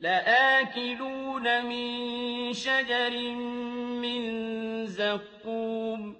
لَآكِلُونَ مِن شَجَرٍ مِّن زَقُّومٍ